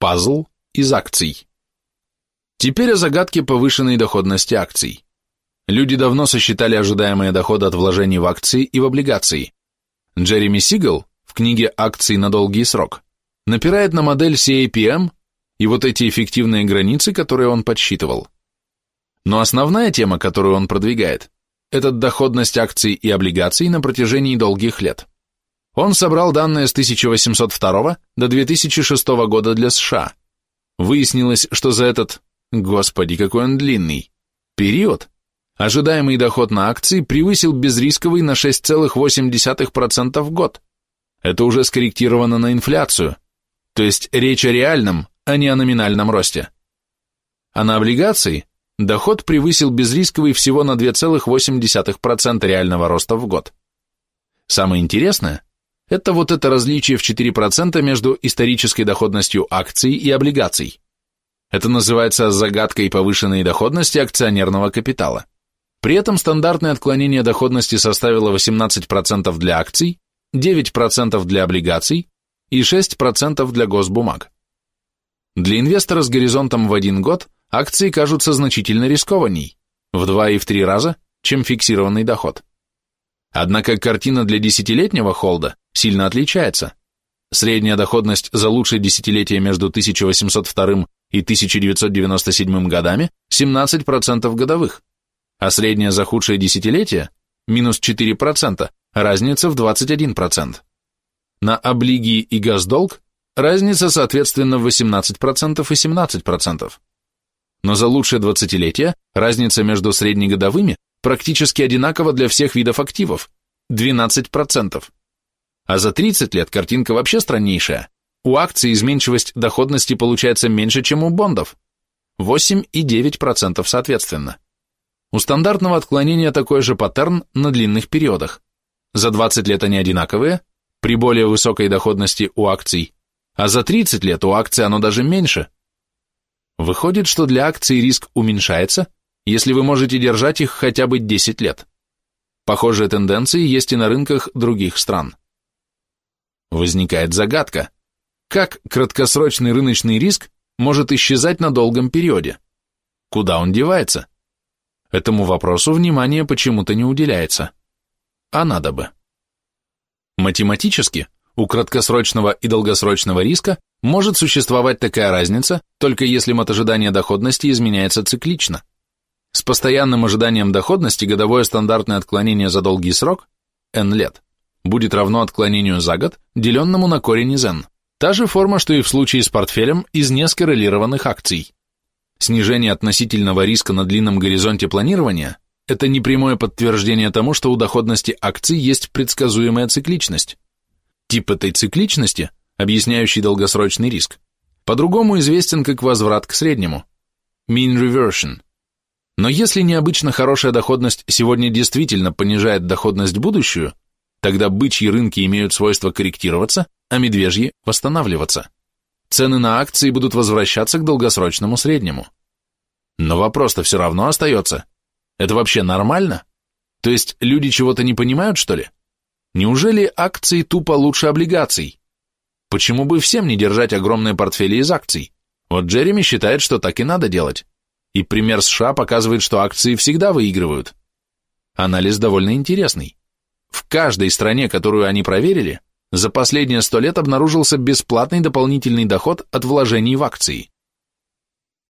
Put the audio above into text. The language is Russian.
Пазл из акций. Теперь о загадке повышенной доходности акций. Люди давно сосчитали ожидаемые доходы от вложений в акции и в облигации. Джереми Сигал в книге «Акции на долгий срок» напирает на модель CAPM и вот эти эффективные границы, которые он подсчитывал. Но основная тема, которую он продвигает, это доходность акций и облигаций на протяжении долгих лет. Он собрал данные с 1802 до 2006 года для США. Выяснилось, что за этот, господи, какой он длинный, период ожидаемый доход на акции превысил безрисковый на 6,8% в год. Это уже скорректировано на инфляцию, то есть речь о реальном, а не о номинальном росте. А на облигации доход превысил безрисковый всего на 2,8% реального роста в год. Самое интересное – это вот это различие в 4% между исторической доходностью акций и облигаций. Это называется загадкой повышенной доходности акционерного капитала. При этом стандартное отклонение доходности составило 18% для акций, 9% для облигаций и 6% для госбумаг. Для инвестора с горизонтом в один год акции кажутся значительно рискованней, в два и в три раза, чем фиксированный доход. Однако картина для десятилетнего холда сильно отличается. Средняя доходность за лучшее десятилетие между 1802 и 1997 годами 17% годовых, а средняя за худшее десятилетие – минус 4%, разница в 21%. На облиги и газдолг разница соответственно в 18% и 17%. Но за лучшее двадцатилетие разница между среднегодовыми практически одинакова для всех видов активов – 12%. А за 30 лет картинка вообще страннейшая. У акций изменчивость доходности получается меньше, чем у бондов – 8 и 9% соответственно. У стандартного отклонения такой же паттерн на длинных периодах. За 20 лет они одинаковые, при более высокой доходности у акций, а за 30 лет у акций оно даже меньше. Выходит, что для акций риск уменьшается, если вы можете держать их хотя бы 10 лет. Похожие тенденции есть и на рынках других стран. Возникает загадка. Как краткосрочный рыночный риск может исчезать на долгом периоде? Куда он девается? Этому вопросу внимание почему-то не уделяется. А надо бы. Математически, у краткосрочного и долгосрочного риска может существовать такая разница, только если мат доходности изменяется циклично. С постоянным ожиданием доходности годовое стандартное отклонение за долгий срок, n лет, будет равно отклонению за год, деленному на корень из n. Та же форма, что и в случае с портфелем из нескоррелированных акций. Снижение относительного риска на длинном горизонте планирования – это непрямое подтверждение тому, что у доходности акций есть предсказуемая цикличность. Тип этой цикличности, объясняющий долгосрочный риск, по-другому известен как возврат к среднему – mean reversion. Но если необычно хорошая доходность сегодня действительно понижает доходность будущую, тогда бычьи рынки имеют свойство корректироваться, а медвежьи – восстанавливаться цены на акции будут возвращаться к долгосрочному среднему. Но вопрос-то все равно остается. Это вообще нормально? То есть люди чего-то не понимают, что ли? Неужели акции тупо лучше облигаций? Почему бы всем не держать огромные портфели из акций? Вот Джереми считает, что так и надо делать. И пример США показывает, что акции всегда выигрывают. Анализ довольно интересный. В каждой стране, которую они проверили, за последние сто лет обнаружился бесплатный дополнительный доход от вложений в акции.